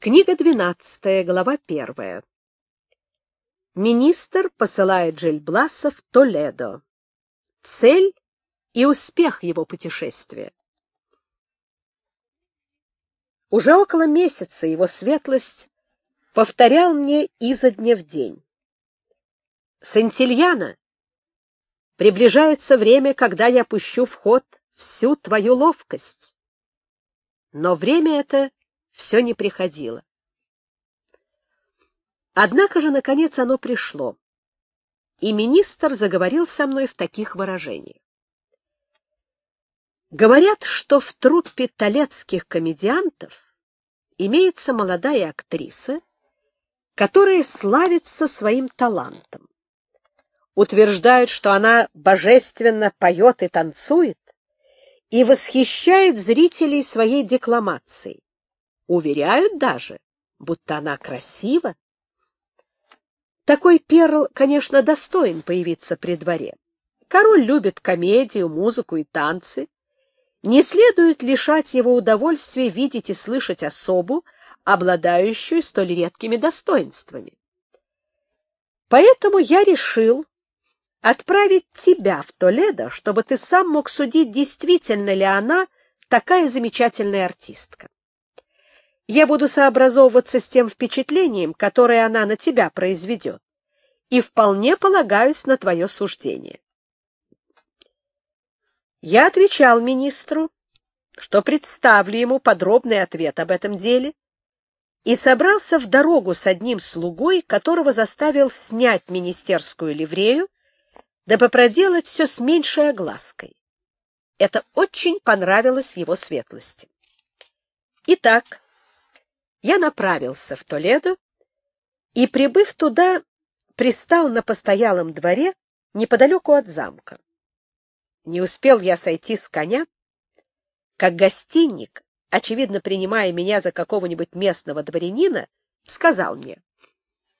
Книга 12, глава 1. Министр посылает Жильбласа в Толедо. Цель и успех его путешествия. Уже около месяца его светлость повторял мне изо дня в день. Сантильяна, приближается время, когда я пущу в ход всю твою ловкость. Но время это все не приходило. Однако же, наконец, оно пришло, и министр заговорил со мной в таких выражениях. Говорят, что в труппе талецких комедиантов имеется молодая актриса, которая славится своим талантом. Утверждают, что она божественно поет и танцует, и восхищает зрителей своей декламацией. Уверяют даже, будто она красива. Такой перл, конечно, достоин появиться при дворе. Король любит комедию, музыку и танцы. Не следует лишать его удовольствия видеть и слышать особу, обладающую столь редкими достоинствами. Поэтому я решил отправить тебя в Толедо, чтобы ты сам мог судить, действительно ли она такая замечательная артистка. Я буду сообразовываться с тем впечатлением, которое она на тебя произведет, и вполне полагаюсь на твое суждение. Я отвечал министру, что представлю ему подробный ответ об этом деле, и собрался в дорогу с одним слугой, которого заставил снять министерскую ливрею, дабы проделать все с меньшей оглаской. Это очень понравилось его светлости. Итак, я направился в Толедо и, прибыв туда, пристал на постоялом дворе неподалеку от замка. Не успел я сойти с коня, как гостинник, очевидно принимая меня за какого-нибудь местного дворянина, сказал мне.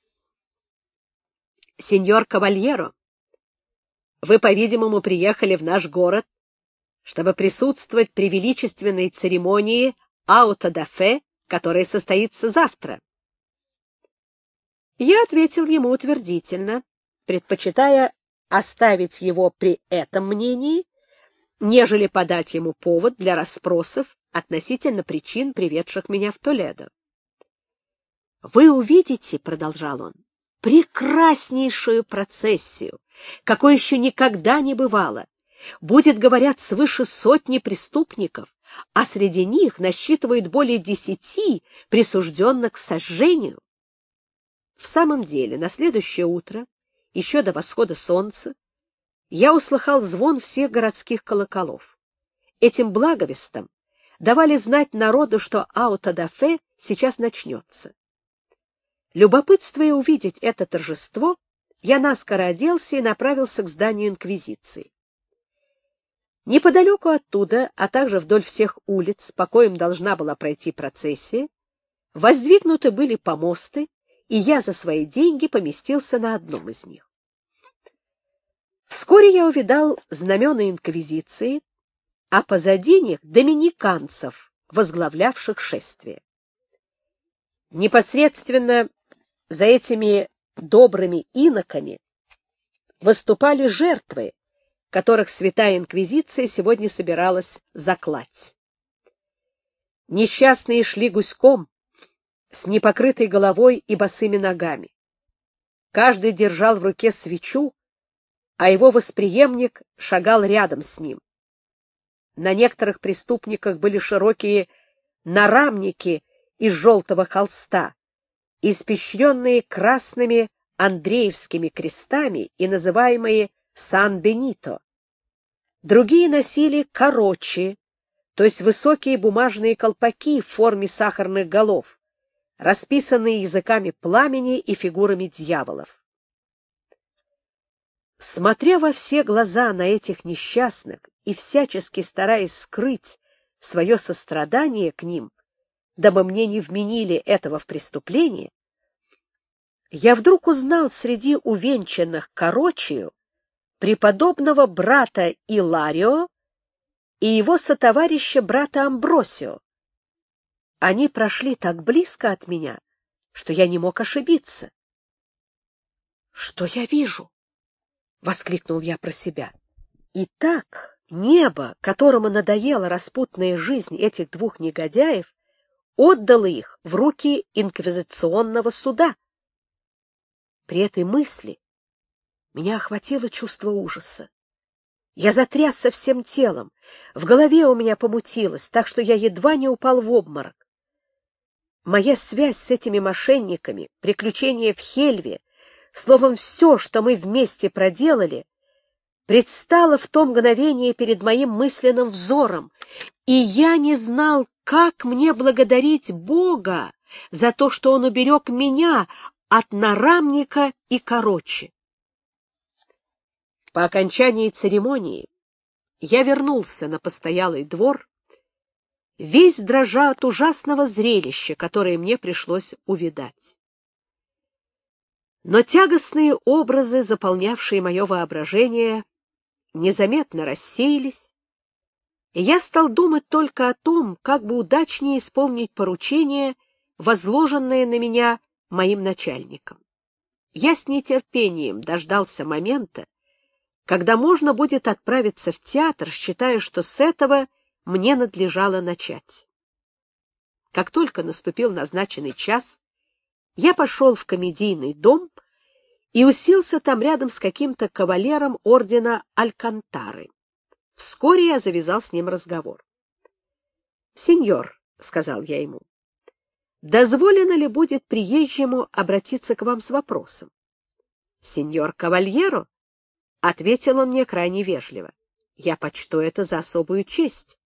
— Сеньор Кавальеро, вы, по-видимому, приехали в наш город, чтобы присутствовать при величественной церемонии аутодафе которое состоится завтра. Я ответил ему утвердительно, предпочитая оставить его при этом мнении, нежели подать ему повод для расспросов относительно причин, приведших меня в Толедо. «Вы увидите, — продолжал он, — прекраснейшую процессию, какой еще никогда не бывало. Будет, говорят, свыше сотни преступников, а среди них насчитывает более десяти присужденных к сожжению. В самом деле, на следующее утро, еще до восхода солнца, я услыхал звон всех городских колоколов. Этим благовестом давали знать народу, что аутодафе сейчас начнется. Любопытствуя увидеть это торжество, я наскоро оделся и направился к зданию Инквизиции. Неподалеку оттуда, а также вдоль всех улиц, по коим должна была пройти процессия, воздвигнуты были помосты, и я за свои деньги поместился на одном из них. Вскоре я увидал знамена Инквизиции, а позади них доминиканцев, возглавлявших шествие. Непосредственно за этими добрыми иноками выступали жертвы, которых святая инквизиция сегодня собиралась заклать. Несчастные шли гуськом, с непокрытой головой и босыми ногами. Каждый держал в руке свечу, а его восприемник шагал рядом с ним. На некоторых преступниках были широкие нарамники из желтого холста, испещренные красными андреевскими крестами и называемые Сан-Бенито. Другие носили короче, то есть высокие бумажные колпаки в форме сахарных голов, расписанные языками пламени и фигурами дьяволов. Смотря во все глаза на этих несчастных и всячески стараясь скрыть свое сострадание к ним, дабы мне не вменили этого в преступление, я вдруг узнал среди увенчанных корочею преподобного брата Иларио и его сотоварища брата Амбросио. они прошли так близко от меня, что я не мог ошибиться. — Что я вижу? — воскликнул я про себя. И так небо, которому надоела распутная жизнь этих двух негодяев, отдало их в руки инквизиционного суда. При этой мысли меня охватило чувство ужаса. Я затрясся всем телом, в голове у меня помутилось, так что я едва не упал в обморок. Моя связь с этими мошенниками, приключения в Хельве, словом, все, что мы вместе проделали, предстало в то мгновение перед моим мысленным взором, и я не знал, как мне благодарить Бога за то, что Он уберег меня от нарамника и короче. По окончании церемонии я вернулся на постоялый двор, весь дрожа от ужасного зрелища, которое мне пришлось увидать. Но тягостные образы, заполнявшие мое воображение, незаметно рассеялись, и я стал думать только о том, как бы удачнее исполнить поручение, возложенное на меня моим начальником. Я с нетерпением дождался момента, когда можно будет отправиться в театр, считая, что с этого мне надлежало начать. Как только наступил назначенный час, я пошел в комедийный дом и уселся там рядом с каким-то кавалером ордена Алькантары. Вскоре я завязал с ним разговор. — Сеньор, — сказал я ему, — дозволено ли будет приезжему обратиться к вам с вопросом? — Сеньор Кавальеро, — ответил он мне крайне вежливо. Я почту это за особую честь.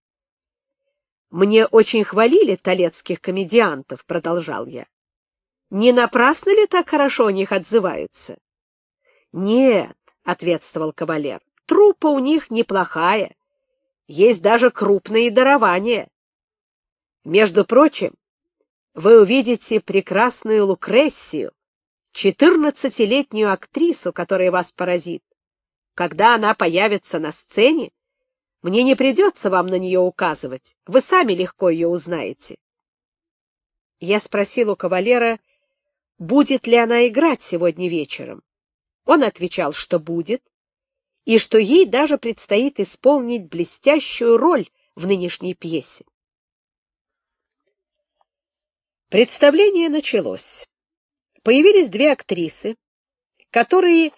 «Мне очень хвалили талецких комедиантов», — продолжал я. «Не напрасно ли так хорошо о них отзываются?» «Нет», — ответствовал кавалер, — «труппа у них неплохая. Есть даже крупные дарования. Между прочим, вы увидите прекрасную Лукрессию, четырнадцатилетнюю актрису, которая вас поразит. Когда она появится на сцене, мне не придется вам на нее указывать, вы сами легко ее узнаете. Я спросил у кавалера, будет ли она играть сегодня вечером. Он отвечал, что будет, и что ей даже предстоит исполнить блестящую роль в нынешней пьесе. Представление началось. Появились две актрисы, которые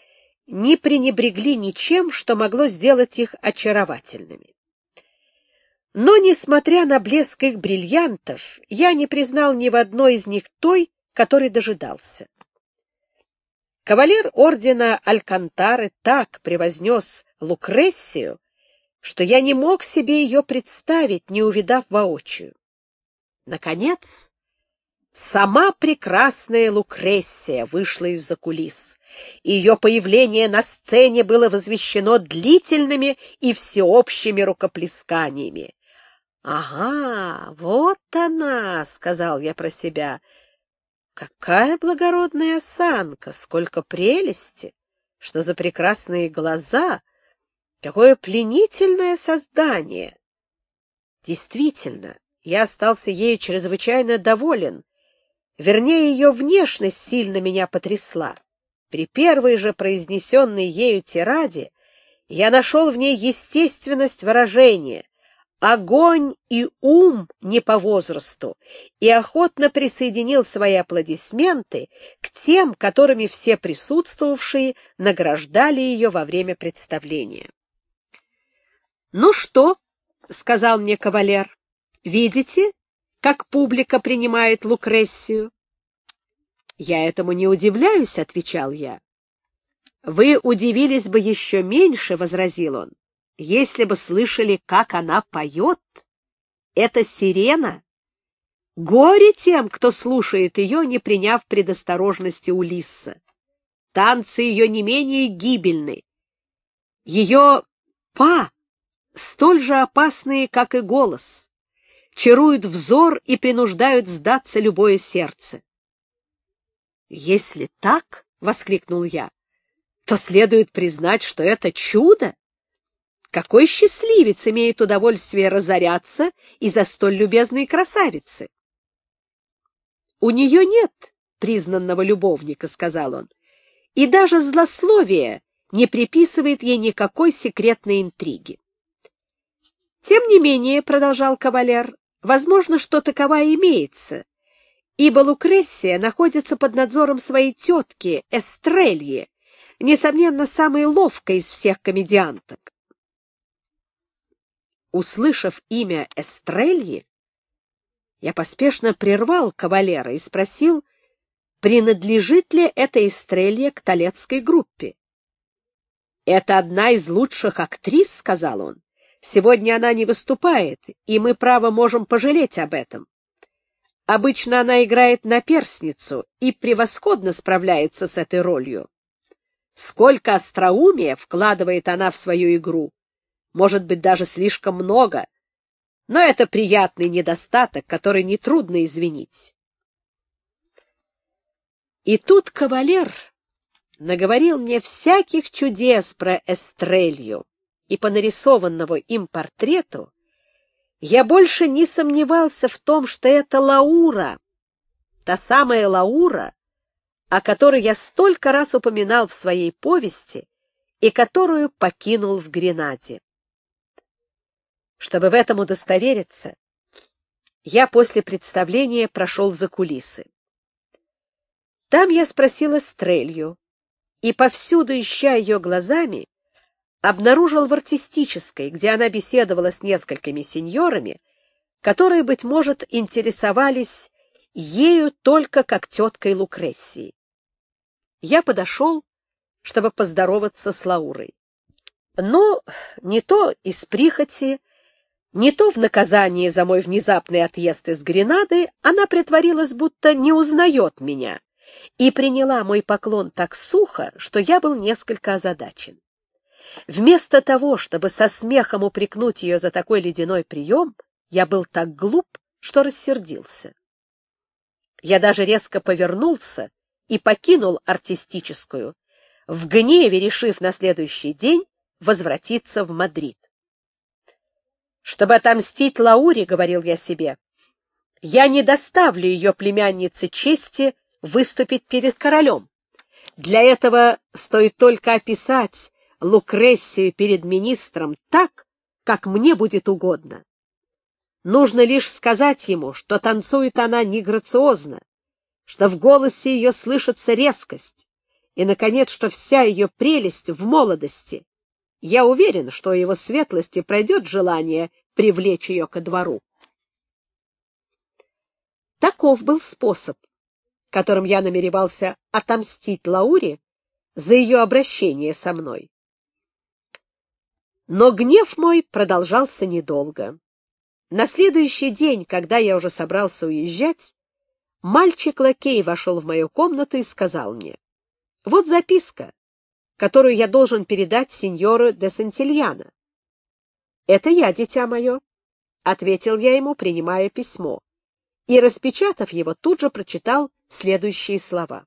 не пренебрегли ничем, что могло сделать их очаровательными. Но, несмотря на блеск их бриллиантов, я не признал ни в одной из них той, которой дожидался. Кавалер ордена Алькантары так превознес Лукрессию, что я не мог себе ее представить, не увидав воочию. Наконец, сама прекрасная Лукрессия вышла из-за кулис ее появление на сцене было возвещено длительными и всеобщими рукоплесканиями. «Ага, вот она!» — сказал я про себя. «Какая благородная осанка! Сколько прелести! Что за прекрасные глаза! Какое пленительное создание!» Действительно, я остался ею чрезвычайно доволен. Вернее, ее внешность сильно меня потрясла. При первой же произнесенной ею тираде я нашел в ней естественность выражения, огонь и ум не по возрасту, и охотно присоединил свои аплодисменты к тем, которыми все присутствовавшие награждали ее во время представления. «Ну что?» — сказал мне кавалер. «Видите, как публика принимает Лукрессию? «Я этому не удивляюсь», — отвечал я. «Вы удивились бы еще меньше», — возразил он, — «если бы слышали, как она поет. Это сирена. Горе тем, кто слушает ее, не приняв предосторожности Улисса. Танцы ее не менее гибельны. Ее па столь же опасные, как и голос, чаруют взор и принуждают сдаться любое сердце. «Если так, — воскликнул я, — то следует признать, что это чудо. Какой счастливец имеет удовольствие разоряться из-за столь любезной красавицы? У нее нет признанного любовника, — сказал он, — и даже злословие не приписывает ей никакой секретной интриги. Тем не менее, — продолжал кавалер, — возможно, что таковая имеется, ибо Лукрессия находится под надзором своей тетки Эстрельи, несомненно, самой ловкой из всех комедианток. Услышав имя Эстрельи, я поспешно прервал кавалера и спросил, принадлежит ли эта Эстрелья к Толецкой группе. «Это одна из лучших актрис», — сказал он. «Сегодня она не выступает, и мы, право, можем пожалеть об этом. Обычно она играет на перстницу и превосходно справляется с этой ролью. Сколько остроумия вкладывает она в свою игру! Может быть, даже слишком много. Но это приятный недостаток, который нетрудно извинить. И тут кавалер наговорил мне всяких чудес про Эстрелью, и по нарисованному им портрету я больше не сомневался в том, что это Лаура, та самая Лаура, о которой я столько раз упоминал в своей повести и которую покинул в Гренаде. Чтобы в этом удостовериться, я после представления прошел за кулисы. Там я спросила Стрелью, и повсюду, ища ее глазами, обнаружил в артистической, где она беседовала с несколькими сеньорами, которые, быть может, интересовались ею только как теткой Лукрессии. Я подошел, чтобы поздороваться с Лаурой. Но не то из прихоти, не то в наказание за мой внезапный отъезд из Гренады она притворилась, будто не узнает меня, и приняла мой поклон так сухо, что я был несколько озадачен. Вместо того, чтобы со смехом упрекнуть ее за такой ледяной прием, я был так глуп, что рассердился. Я даже резко повернулся и покинул артистическую, в гневе решив на следующий день возвратиться в Мадрид. Чтобы отомстить Лауре, — говорил я себе, — я не доставлю ее племяннице чести выступить перед королем. Для этого стоит только описать Лукрессию перед министром так, как мне будет угодно. Нужно лишь сказать ему, что танцует она не грациозно, что в голосе ее слышится резкость, и, наконец, что вся ее прелесть в молодости. Я уверен, что у его светлости пройдет желание привлечь ее ко двору. Таков был способ, которым я намеревался отомстить Лауре за ее обращение со мной. Но гнев мой продолжался недолго. На следующий день, когда я уже собрался уезжать, мальчик-лакей вошел в мою комнату и сказал мне, «Вот записка, которую я должен передать сеньору де Сантильяно». «Это я, дитя мое», — ответил я ему, принимая письмо, и, распечатав его, тут же прочитал следующие слова.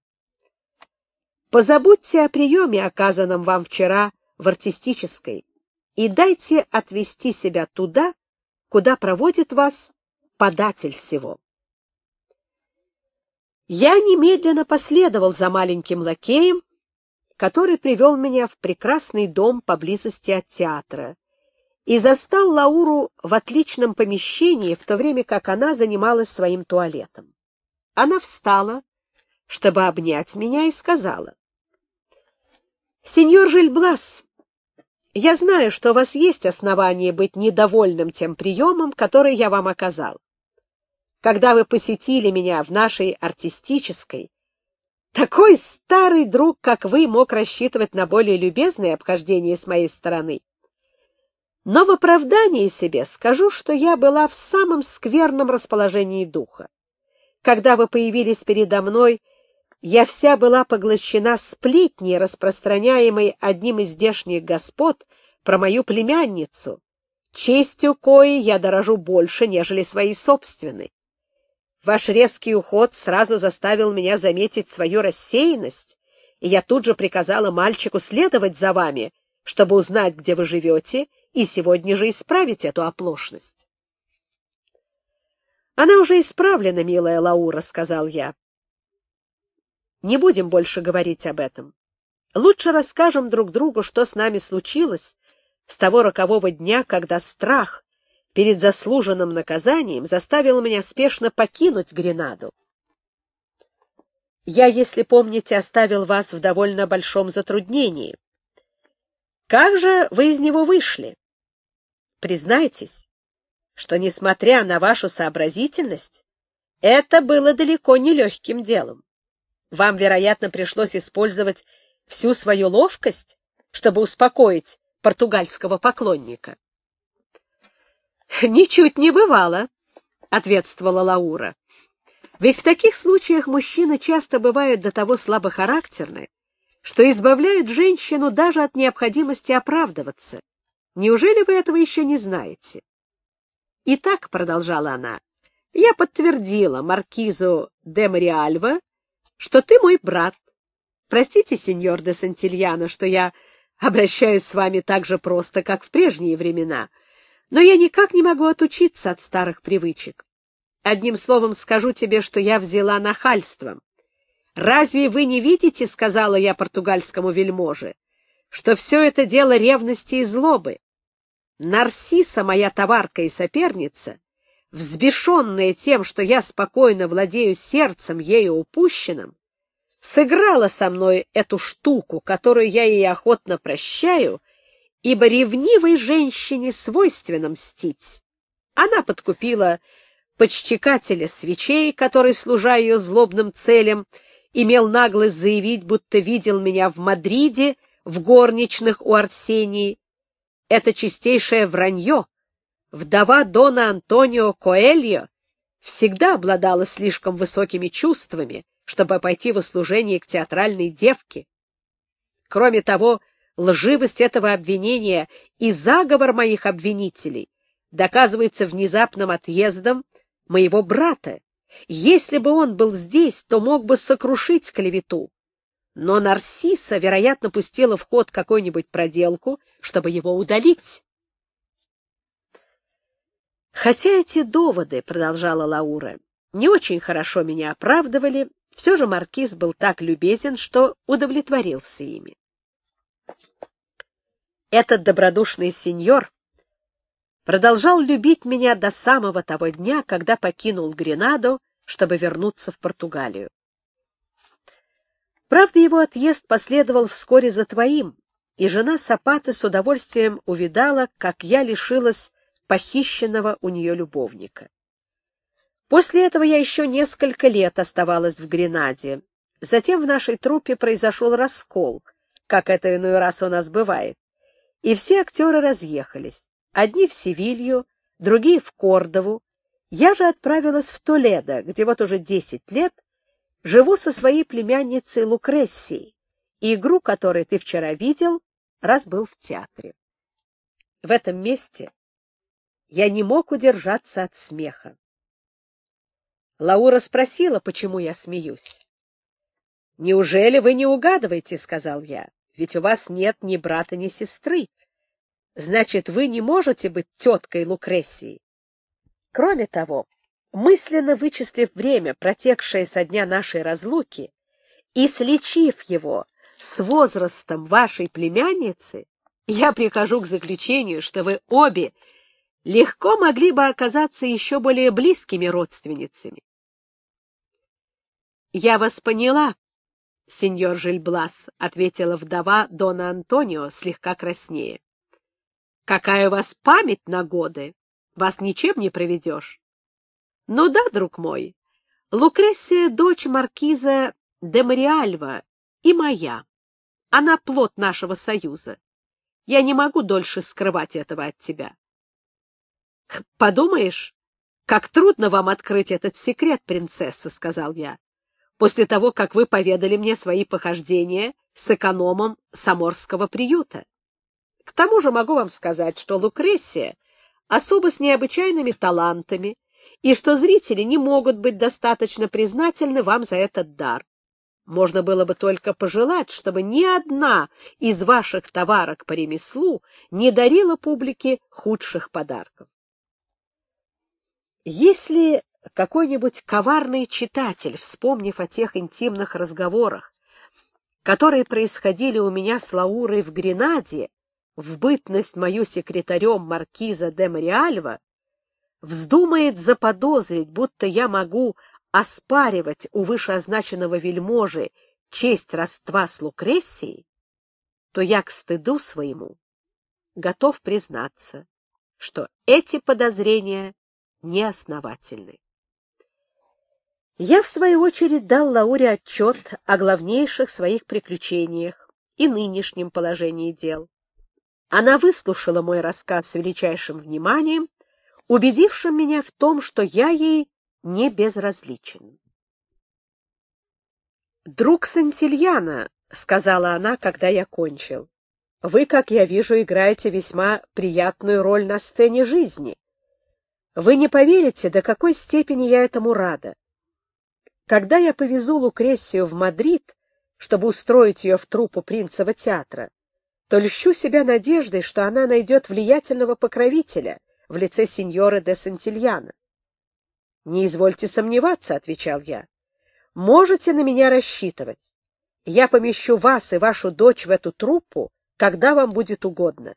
«Позабудьте о приеме, оказанном вам вчера в артистической, и дайте отвести себя туда, куда проводит вас податель всего. Я немедленно последовал за маленьким лакеем, который привел меня в прекрасный дом поблизости от театра, и застал Лауру в отличном помещении, в то время как она занималась своим туалетом. Она встала, чтобы обнять меня, и сказала, «Сеньор Жильблас, я знаю, что у вас есть основания быть недовольным тем приемом, который я вам оказал. Когда вы посетили меня в нашей артистической, такой старый друг, как вы, мог рассчитывать на более любезное обхождение с моей стороны. Но в оправдании себе скажу, что я была в самом скверном расположении духа. Когда вы появились передо мной, я вся была поглощена сплетней, распространяемой одним из здешних господ про мою племянницу, честью кои я дорожу больше, нежели своей собственной. Ваш резкий уход сразу заставил меня заметить свою рассеянность, и я тут же приказала мальчику следовать за вами, чтобы узнать, где вы живете, и сегодня же исправить эту оплошность. Она уже исправлена, милая Лаура, — сказал я. Не будем больше говорить об этом. Лучше расскажем друг другу, что с нами случилось с того рокового дня, когда страх перед заслуженным наказанием заставил меня спешно покинуть Гренаду. Я, если помните, оставил вас в довольно большом затруднении. Как же вы из него вышли? Признайтесь, что, несмотря на вашу сообразительность, это было далеко не легким делом. Вам, вероятно, пришлось использовать всю свою ловкость, чтобы успокоить португальского поклонника. — Ничуть не бывало, — ответствовала Лаура. Ведь в таких случаях мужчины часто бывают до того слабохарактерны, что избавляют женщину даже от необходимости оправдываться. Неужели вы этого еще не знаете? Итак, — продолжала она, — я подтвердила маркизу де Мариальва, что ты мой брат. Простите, сеньор де Сантильяно, что я обращаюсь с вами так же просто, как в прежние времена, но я никак не могу отучиться от старых привычек. Одним словом скажу тебе, что я взяла нахальством. «Разве вы не видите, — сказала я португальскому вельможе, — что все это дело ревности и злобы? Нарсиса, моя товарка и соперница, взбешенная тем, что я спокойно владею сердцем ею упущенным, сыграла со мной эту штуку, которую я ей охотно прощаю, ибо ревнивой женщине свойственно мстить. Она подкупила почтекателя свечей, который, служа ее злобным целям, имел наглость заявить, будто видел меня в Мадриде, в горничных у Арсении. Это чистейшее вранье. Вдова Дона Антонио Коэльо всегда обладала слишком высокими чувствами, чтобы пойти в услужение к театральной девке. Кроме того, лживость этого обвинения и заговор моих обвинителей доказывается внезапным отъездом моего брата. Если бы он был здесь, то мог бы сокрушить клевету. Но Нарсиса, вероятно, пустила в ход какую-нибудь проделку, чтобы его удалить. Хотя эти доводы, — продолжала Лаура, — не очень хорошо меня оправдывали, все же маркиз был так любезен, что удовлетворился ими. Этот добродушный сеньор продолжал любить меня до самого того дня, когда покинул Гренаду, чтобы вернуться в Португалию. Правда, его отъезд последовал вскоре за твоим, и жена Сапаты с удовольствием увидала, как я лишилась похищенного у нее любовника. После этого я еще несколько лет оставалась в Гренаде. Затем в нашей труппе произошел раскол, как это иной раз у нас бывает, и все актеры разъехались. Одни в Севилью, другие в Кордову. Я же отправилась в Толедо, где вот уже десять лет живу со своей племянницей Лукрессией, игру которой ты вчера видел, раз был в театре. В этом месте я не мог удержаться от смеха. Лаура спросила, почему я смеюсь. «Неужели вы не угадываете?» — сказал я. «Ведь у вас нет ни брата, ни сестры. Значит, вы не можете быть теткой Лукрессии. Кроме того, мысленно вычислив время, протекшее со дня нашей разлуки, и сличив его с возрастом вашей племянницы, я прихожу к заключению, что вы обе легко могли бы оказаться еще более близкими родственницами. — Я вас поняла, — сеньор Жильблас, — ответила вдова Дона Антонио, слегка краснее. Какая у вас память на годы! Вас ничем не проведешь. Ну да, друг мой, Лукреция — дочь маркиза де Мариальва и моя. Она плод нашего союза. Я не могу дольше скрывать этого от тебя. — Подумаешь, как трудно вам открыть этот секрет, принцесса, — сказал я, — после того, как вы поведали мне свои похождения с экономом Саморского приюта. К тому же могу вам сказать, что Лукрессия особо с необычайными талантами, и что зрители не могут быть достаточно признательны вам за этот дар. Можно было бы только пожелать, чтобы ни одна из ваших товарок по ремеслу не дарила публике худших подарков. Если какой-нибудь коварный читатель, вспомнив о тех интимных разговорах, которые происходили у меня с Лаурой в Гренаде, в бытность мою секретарем маркиза де Мариальва, вздумает заподозрить, будто я могу оспаривать у вышеозначенного вельможи честь родства с Лукрессией, то я к стыду своему готов признаться, что эти подозрения неосновательны. Я, в свою очередь, дал Лауре отчет о главнейших своих приключениях и нынешнем положении дел. Она выслушала мой рассказ с величайшим вниманием, убедившим меня в том, что я ей не безразличен. «Друг Сантильяна», — сказала она, когда я кончил, — «вы, как я вижу, играете весьма приятную роль на сцене жизни. Вы не поверите, до какой степени я этому рада. Когда я повезу Лукресию в Мадрид, чтобы устроить ее в труппу принцева театра, то льщу себя надеждой, что она найдет влиятельного покровителя в лице сеньора де Сантильяна. «Не извольте сомневаться», — отвечал я. «Можете на меня рассчитывать. Я помещу вас и вашу дочь в эту труппу, когда вам будет угодно.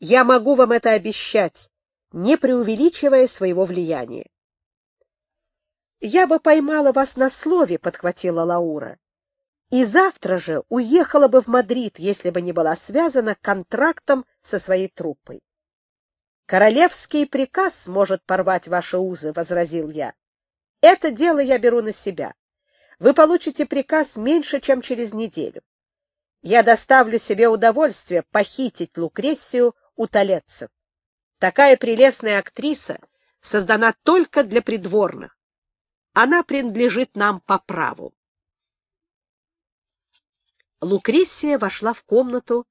Я могу вам это обещать, не преувеличивая своего влияния. «Я бы поймала вас на слове», — подхватила Лаура. «И завтра же уехала бы в Мадрид, если бы не была связана контрактом со своей труппой». «Королевский приказ может порвать ваши узы», — возразил я. «Это дело я беру на себя. Вы получите приказ меньше, чем через неделю. Я доставлю себе удовольствие похитить Лукрессию у талецев. Такая прелестная актриса создана только для придворных. Она принадлежит нам по праву. Лукрессия вошла в комнату,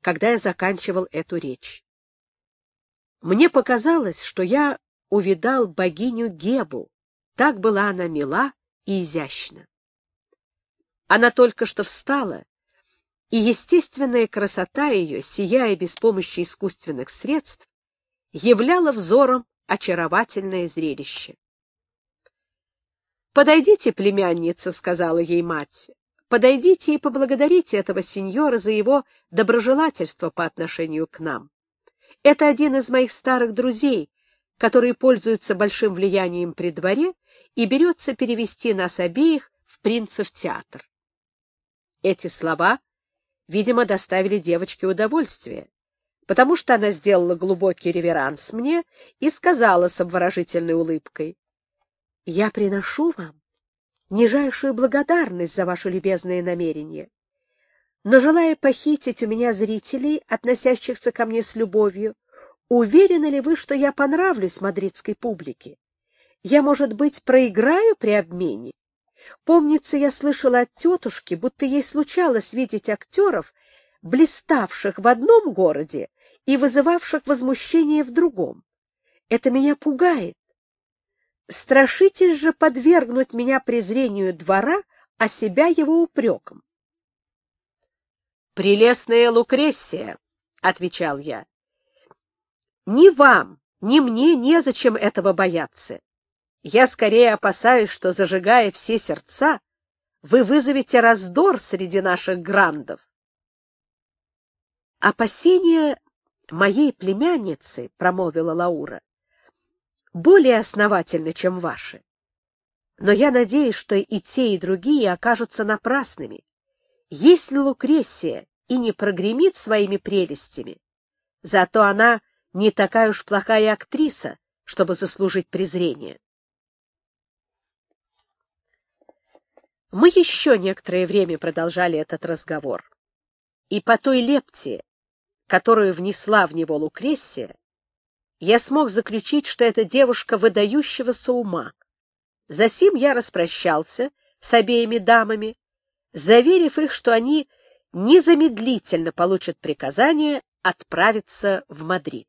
когда я заканчивал эту речь. Мне показалось, что я увидал богиню Гебу. Так была она мила и изящна. Она только что встала, и естественная красота ее, сияя без помощи искусственных средств, являла взором очаровательное зрелище. «Подойдите, племянница», — сказала ей мать, — «подойдите и поблагодарите этого сеньора за его доброжелательство по отношению к нам. Это один из моих старых друзей, который пользуется большим влиянием при дворе и берется перевести нас обеих в принцев театр». Эти слова, видимо, доставили девочке удовольствие, потому что она сделала глубокий реверанс мне и сказала с обворожительной улыбкой, я приношу вам нижайшую благодарность за ваше любезное намерение. Но, желая похитить у меня зрителей, относящихся ко мне с любовью, уверены ли вы, что я понравлюсь мадридской публике? Я, может быть, проиграю при обмене? Помнится, я слышала от тетушки, будто ей случалось видеть актеров, блиставших в одном городе и вызывавших возмущение в другом. Это меня пугает. Страшитесь же подвергнуть меня презрению двора, а себя его упреком. «Прелестная Лукрессия», — отвечал я, — «ни вам, ни мне незачем этого бояться. Я скорее опасаюсь, что, зажигая все сердца, вы вызовете раздор среди наших грандов». «Опасения моей племянницы», — промолвила Лаура, более основательны, чем ваши. Но я надеюсь, что и те, и другие окажутся напрасными. Если Лукрессия и не прогремит своими прелестями, зато она не такая уж плохая актриса, чтобы заслужить презрение. Мы еще некоторое время продолжали этот разговор, и по той лепте, которую внесла в него Лукрессия, я смог заключить, что эта девушка выдающегося ума. Засим я распрощался с обеими дамами, заверив их, что они незамедлительно получат приказание отправиться в Мадрид.